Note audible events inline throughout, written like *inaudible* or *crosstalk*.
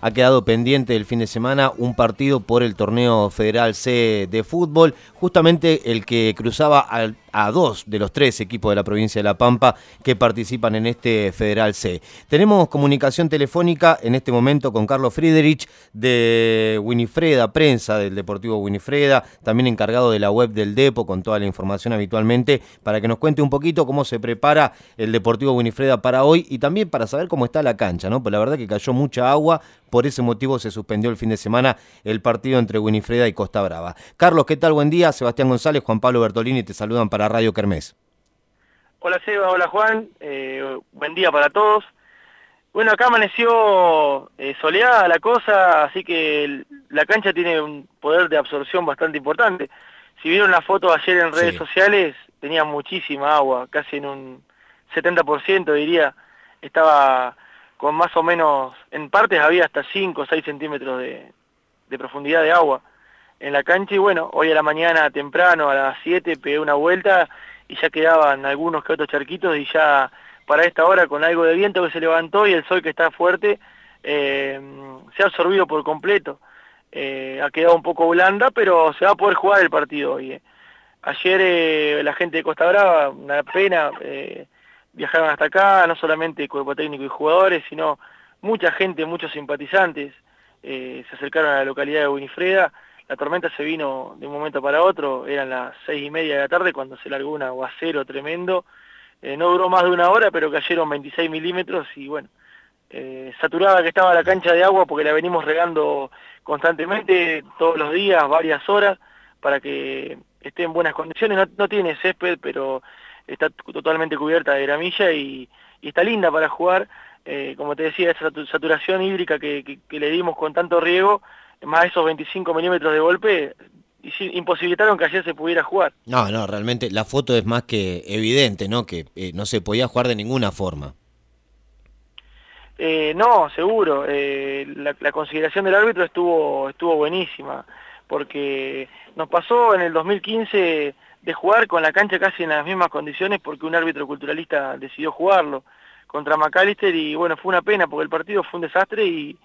Ha quedado pendiente el fin de semana un partido por el torneo federal C de fútbol, justamente el que cruzaba al a dos de los tres equipos de la provincia de La Pampa que participan en este Federal C. Tenemos comunicación telefónica en este momento con Carlos Friedrich de Winifreda, prensa del Deportivo Winifreda, también encargado de la web del Depo con toda la información habitualmente, para que nos cuente un poquito cómo se prepara el Deportivo Winifreda para hoy y también para saber cómo está la cancha, ¿no? Pues la verdad que cayó mucha agua, por ese motivo se suspendió el fin de semana el partido entre Winifreda y Costa Brava. Carlos, ¿qué tal? Buen día. Sebastián González, Juan Pablo Bertolini te saludan para Radio Kermés. Hola Seba, hola Juan, eh, buen día para todos. Bueno, acá amaneció eh, soleada la cosa, así que la cancha tiene un poder de absorción bastante importante. Si vieron la foto ayer en redes sociales, tenía muchísima agua, casi en un 70% diría, estaba con más o menos, en partes había hasta 5 o 6 centímetros de, de profundidad de agua en la cancha y bueno, hoy a la mañana temprano, a las 7, pegué una vuelta y ya quedaban algunos que otros charquitos y ya para esta hora con algo de viento que se levantó y el sol que está fuerte, eh, se ha absorbido por completo. Eh, ha quedado un poco blanda, pero se va a poder jugar el partido hoy. Eh. Ayer la gente de Costa Brava, una pena, viajaron hasta acá, no solamente cuerpo técnico y jugadores, sino mucha gente, muchos simpatizantes, se acercaron a la localidad de Winifreda, la tormenta se vino de un momento para otro, eran las seis y media de la tarde cuando se largó un aguacero tremendo, eh, no duró más de una hora, pero cayeron 26 milímetros y bueno, eh, saturada que estaba la cancha de agua porque la venimos regando constantemente, todos los días, varias horas, para que esté en buenas condiciones, no, tiene césped, pero está totalmente cubierta de gramilla y, está linda para jugar, eh, como te decía, esa saturación hídrica que le dimos con tanto riego, más esos 25 milímetros de golpe, imposibilitaron que ayer se pudiera jugar. No, no, realmente la foto es más que evidente, ¿no? Que eh, no se podía jugar de ninguna forma. Eh, no, seguro. Eh, la, consideración del árbitro estuvo, estuvo buenísima, porque nos pasó en el 2015 de jugar con la cancha casi en las mismas condiciones porque un árbitro culturalista decidió jugarlo contra McAllister y bueno, fue una pena porque el partido fue un desastre y,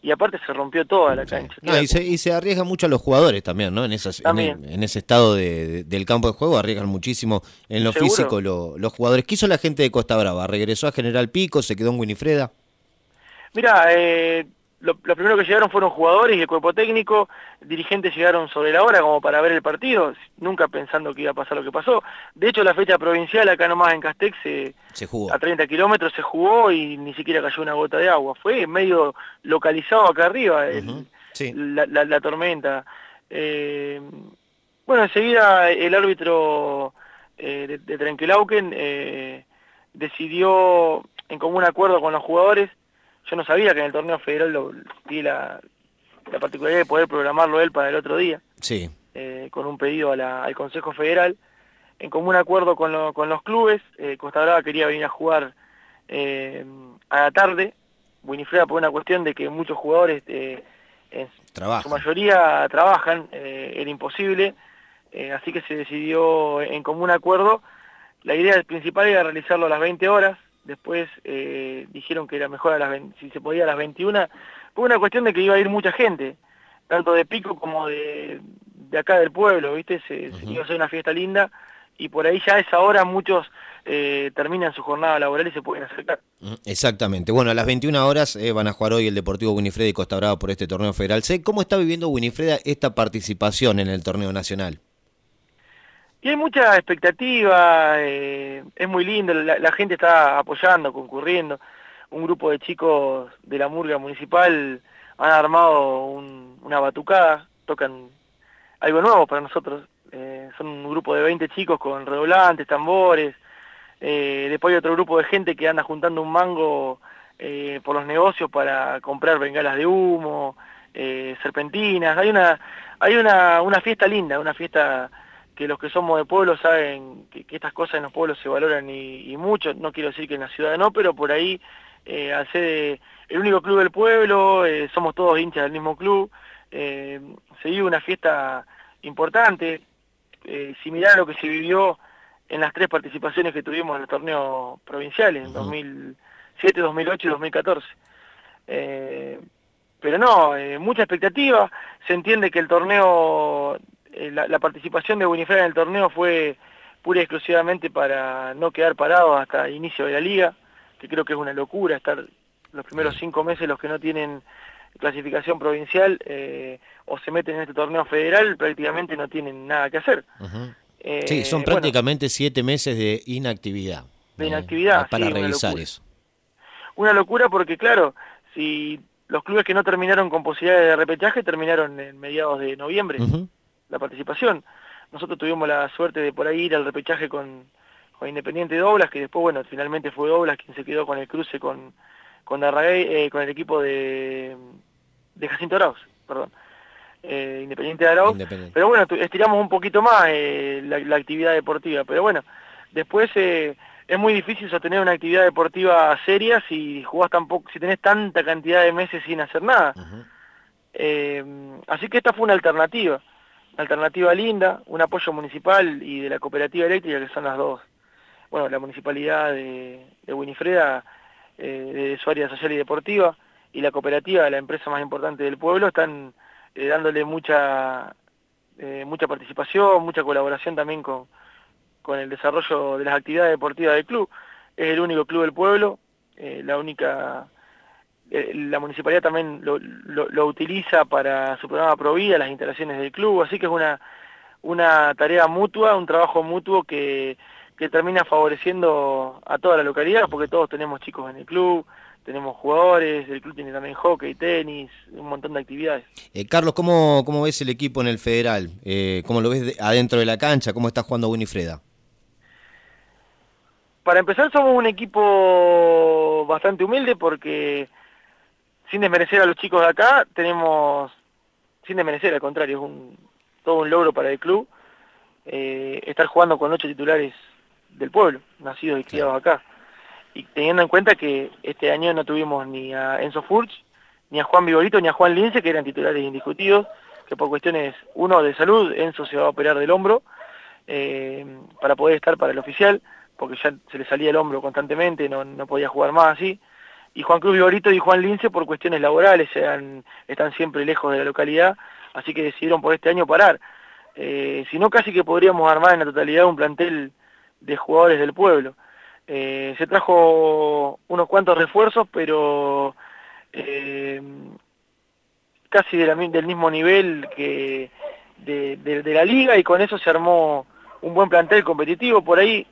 y aparte se rompió toda la cancha. y, se, y se arriesga mucho a los jugadores también, ¿no? En, esas, en, ese estado de, del campo de juego arriesgan muchísimo en lo físico los jugadores. ¿Qué hizo la gente de Costa Brava? ¿Regresó a General Pico? ¿Se quedó en Winifreda? Mira, eh, lo, primero que llegaron fueron jugadores y el cuerpo técnico, dirigentes llegaron sobre la hora como para ver el partido, nunca pensando que iba a pasar lo que pasó. De hecho, la fecha provincial acá nomás en Castex, se, jugó. a 30 kilómetros se jugó y ni siquiera cayó una gota de agua. Fue medio localizado acá arriba la, tormenta. Eh, bueno, enseguida el árbitro eh, de, de eh, decidió en común acuerdo con los jugadores yo no sabía que en el torneo federal lo, vi la, particularidad de poder programarlo él para el otro día. Sí. Eh, con un pedido al Consejo Federal. En común acuerdo con, los clubes, eh, Costa Brava quería venir a jugar eh, a la tarde. Winifreda por una cuestión de que muchos jugadores, en su mayoría trabajan, era imposible. así que se decidió en común acuerdo. La idea principal era realizarlo a las 20 horas, después eh, dijeron que era mejor a las si se podía a las 21, fue una cuestión de que iba a ir mucha gente, tanto de Pico como de, acá del pueblo, ¿viste? Se, iba a hacer una fiesta linda y por ahí ya a esa hora muchos eh, terminan su jornada laboral y se pueden acercar. Exactamente. Bueno, a las 21 horas eh, van a jugar hoy el Deportivo Winifreda y Costa Brava por este torneo federal. ¿Cómo está viviendo Winifreda esta participación en el torneo nacional? Y hay mucha expectativa, eh, es muy lindo, la, gente está apoyando, concurriendo. Un grupo de chicos de la murga municipal han armado una batucada, tocan algo nuevo para nosotros. Eh, son un grupo de 20 chicos con redoblantes, tambores. Eh, después hay otro grupo de gente que anda juntando un mango por los negocios para comprar bengalas de humo, serpentinas. Hay una, hay una, una fiesta linda, una fiesta que los que somos de pueblo saben que, estas cosas en los pueblos se valoran y, mucho, no quiero decir que en la ciudad no, pero por ahí, eh, al ser el único club del pueblo, eh, somos todos hinchas del mismo club, eh, se vive una fiesta importante, similar a lo que se vivió en las tres participaciones que tuvimos en los torneos provinciales, en 2007, 2008 y 2014. pero no, mucha expectativa, se entiende que el torneo, la, participación de Winifred en el torneo fue pura y exclusivamente para no quedar parados hasta el inicio de la liga, que creo que es una locura estar los primeros cinco meses los que no tienen clasificación provincial eh, o se meten en este torneo federal prácticamente no tienen nada que hacer. Eh, sí, son prácticamente siete meses de inactividad. De inactividad, Para revisar eso. Una locura porque, claro, si los clubes que no terminaron con posibilidades de repechaje terminaron en mediados de noviembre la participación. Nosotros tuvimos la suerte de por ahí ir al repechaje con, con Independiente Doblas, que después, bueno, finalmente fue Doblas quien se quedó con el cruce con, con, eh, con el equipo de, de Jacinto Arauz, perdón. Eh, Independiente de Arauz. Pero bueno, estiramos un poquito más eh, la, actividad deportiva. Pero bueno, después es muy difícil sostener una actividad deportiva seria si jugás tan poco, si tenés tanta cantidad de meses sin hacer nada. así que esta fue una alternativa. Alternativa linda, un apoyo municipal y de la cooperativa eléctrica, que son las dos. Bueno, la municipalidad de, de Winifreda eh, de su área social y deportiva, y la cooperativa, la empresa más importante del pueblo, están eh, dándole mucha, eh, mucha participación, mucha colaboración también con, con el desarrollo de las actividades deportivas del club. Es el único club del pueblo, la única la municipalidad también lo, lo, utiliza para su programa Provida, las instalaciones del club, así que es una, una tarea mutua, un trabajo mutuo que que termina favoreciendo a toda la localidad, porque todos tenemos chicos en el club, tenemos jugadores, el club tiene también hockey, tenis, un montón de actividades. Eh, Carlos, ¿cómo, ¿cómo ves el equipo en el federal? Eh, ¿Cómo lo ves adentro de la cancha? ¿Cómo está jugando Winifreda? Para empezar somos un equipo bastante humilde porque sin desmerecer a los chicos de acá, tenemos, sin desmerecer al contrario, es un, todo un logro para el club, eh, estar jugando con ocho titulares del pueblo, nacidos y criados acá. Y teniendo en cuenta que este año no tuvimos ni a Enzo Furch, ni a Juan Vigorito, ni a Juan Lince, que eran titulares indiscutidos, que por cuestiones, uno, de salud, Enzo se va a operar del hombro, eh, para poder estar para el oficial, porque ya se le salía el hombro constantemente, no, no podía jugar más así. Y Juan Cruz Vigorito y Juan Lince por cuestiones laborales, están siempre lejos de la localidad, así que decidieron por este año parar. Eh, si no, casi que podríamos armar en la totalidad un plantel de jugadores del pueblo. Eh, se trajo unos cuantos refuerzos, pero eh, casi del mismo nivel que de, la liga y con eso se armó un buen plantel competitivo. Por ahí,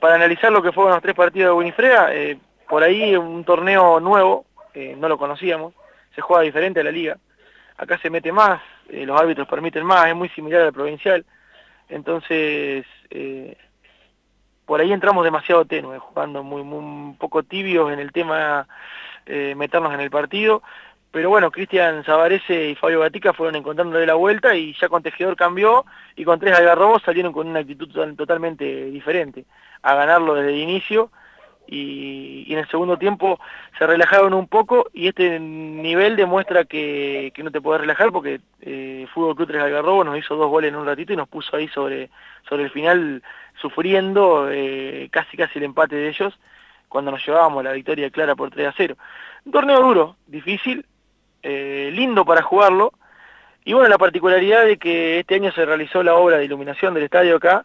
para analizar lo que fueron los tres partidos de Winifreda, por ahí un torneo nuevo, no lo conocíamos, se juega diferente a la liga. Acá se mete más, los árbitros permiten más, es muy similar al provincial. Entonces, por ahí entramos demasiado tenue, jugando muy, un poco tibios en el tema eh, meternos en el partido, pero bueno, Cristian Zavarese y Fabio Gatica fueron encontrándole la vuelta y ya con Tejedor cambió y con tres algarrobos salieron con una actitud totalmente diferente, a ganarlo desde el inicio y, en el segundo tiempo se relajaron un poco y este nivel demuestra que, no te puedes relajar porque eh, Fútbol Club Tres Algarrobo nos hizo dos goles en un ratito y nos puso ahí sobre, sobre el final sufriendo eh, casi casi el empate de ellos cuando nos llevábamos la victoria clara por 3 a 0. Un torneo duro, difícil, eh, lindo para jugarlo y bueno, la particularidad de que este año se realizó la obra de iluminación del estadio acá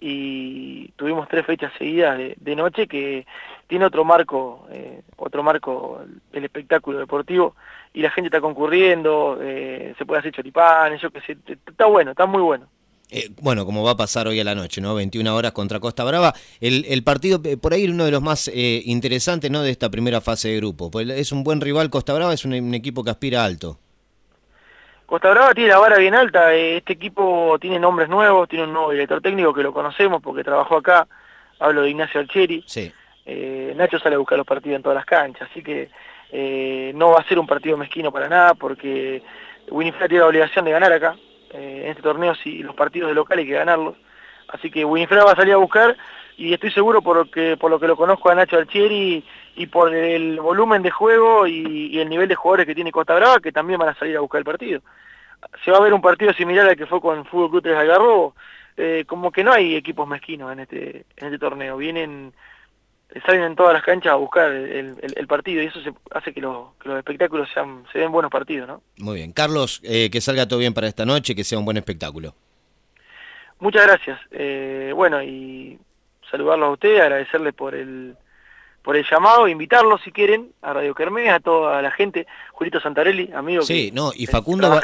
y tuvimos tres fechas seguidas de, noche que tiene otro marco, eh, otro marco el espectáculo deportivo y la gente está concurriendo, eh, se puede hacer choripanes, yo que sé, está bueno, está muy bueno. Eh, bueno, como va a pasar hoy a la noche, ¿no? 21 horas contra Costa Brava. El, partido, por ahí, uno de los más interesantes, ¿no? De esta primera fase de grupo. Pues es un buen rival, Costa Brava es un equipo que aspira alto. Costa Brava tiene la vara bien alta, eh, este equipo tiene nombres nuevos, tiene un nuevo director técnico que lo conocemos porque trabajó acá, hablo de Ignacio Alcheri. Sí. Eh, Nacho sale a buscar los partidos en todas las canchas, así que eh, no va a ser un partido mezquino para nada porque Winifred tiene la obligación de ganar acá, en este torneo si los partidos de local hay que ganarlos, así que Winifred va a salir a buscar y estoy seguro por, que, por lo que lo conozco a Nacho Alchieri y por el volumen de juego y, el nivel de jugadores que tiene Costa Brava que también van a salir a buscar el partido. Se va a ver un partido similar al que fue con Fútbol Club Tres Algarrobo, eh, como que no hay equipos mezquinos en este, en este torneo, vienen salen en todas las canchas a buscar el, partido y eso se hace que, los espectáculos sean, se den buenos partidos, ¿no? Muy bien. Carlos, eh, que salga todo bien para esta noche, que sea un buen espectáculo. Muchas gracias. Eh, bueno, y saludarlos a ustedes, agradecerles por el por el llamado, invitarlos si quieren a Radio Kermés, a toda la gente, Julito Santarelli, amigo. Sí, no, y Facundo,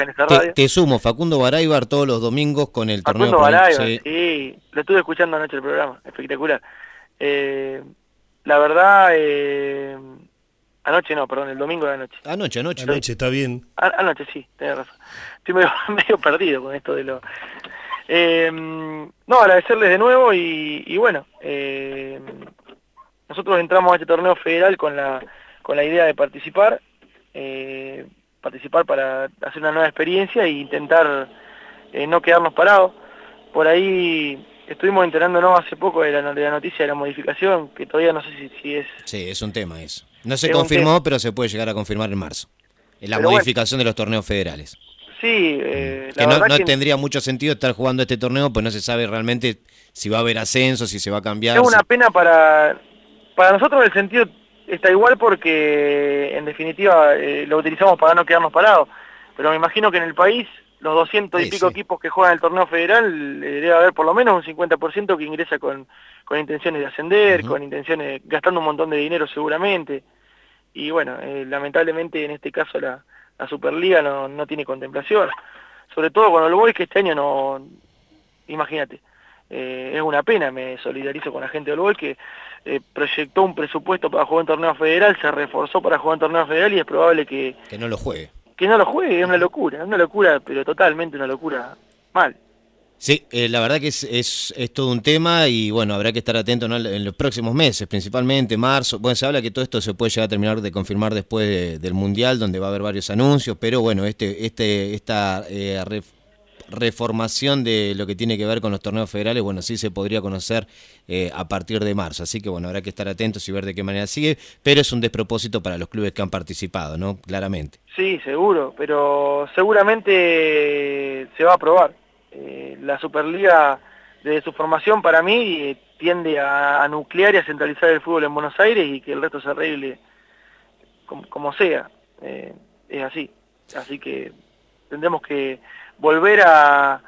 te, sumo, Facundo Baraybar todos los domingos con el torneo. Facundo Baraybar, sí. lo estuve escuchando anoche el programa, espectacular. Eh, la verdad, eh, anoche no, perdón, el domingo de anoche. Anoche, anoche. Anoche, está bien. anoche, sí, tenés razón. Estoy medio, *laughs* perdido con esto de lo... Eh, no, agradecerles de nuevo y, y bueno, eh, nosotros entramos a este torneo federal con la, con la idea de participar, eh, participar para hacer una nueva experiencia e intentar eh, no quedarnos parados. Por ahí estuvimos enterándonos hace poco de la, noticia de la modificación, que todavía no sé si, es... Sí, es un tema eso. No se confirmó, pero se puede llegar a confirmar en marzo. La modificación de los torneos federales. Sí, eh, que no, tendría mucho sentido estar jugando este torneo, pues no se sabe realmente si va a haber ascenso, si se va a cambiar. Es una pena para para nosotros el sentido está igual porque en definitiva eh, lo utilizamos para no quedarnos parados, pero me imagino que en el país los 200 y pico equipos que juegan el torneo federal eh, debe haber por lo menos un 50% que ingresa con, con intenciones de ascender, con intenciones, gastando un montón de dinero seguramente. Y bueno, eh, lamentablemente en este caso la, la Superliga no, no, tiene contemplación. Sobre todo con el Boys que este año no, imagínate, es una pena, me solidarizo con la gente del Boys que eh, proyectó un presupuesto para jugar en torneo federal, se reforzó para jugar en torneo federal y es probable que... Que no lo juegue. Que no lo juegue, es una locura, es una locura, pero totalmente una locura mal. Sí, eh, la verdad que es, es, todo un tema y bueno, habrá que estar atento en los próximos meses, principalmente marzo. Bueno, se habla que todo esto se puede llegar a terminar de confirmar después del Mundial, donde va a haber varios anuncios, pero bueno, este, este, esta eh, reformación de lo que tiene que ver con los torneos federales, bueno, sí se podría conocer eh, a partir de marzo. Así que bueno, habrá que estar atentos y ver de qué manera sigue, pero es un despropósito para los clubes que han participado, ¿no? Claramente. Sí, seguro, pero seguramente se va a aprobar. Eh, la Superliga, desde su formación, para mí, tiende a, nuclear y a centralizar el fútbol en Buenos Aires y que el resto se arregle como, sea. Eh, es así. Así que tendremos que volver a,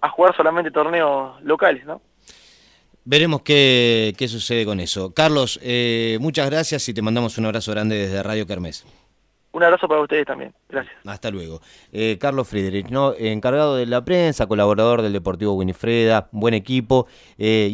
a jugar solamente torneos locales, ¿no? Veremos qué, qué sucede con eso. Carlos, eh, muchas gracias y te mandamos un abrazo grande desde Radio Kermés. Un abrazo para ustedes también. Gracias. Hasta luego. Eh, Carlos Friedrich, ¿no? encargado de la prensa, colaborador del Deportivo Winifreda, buen equipo. Eh,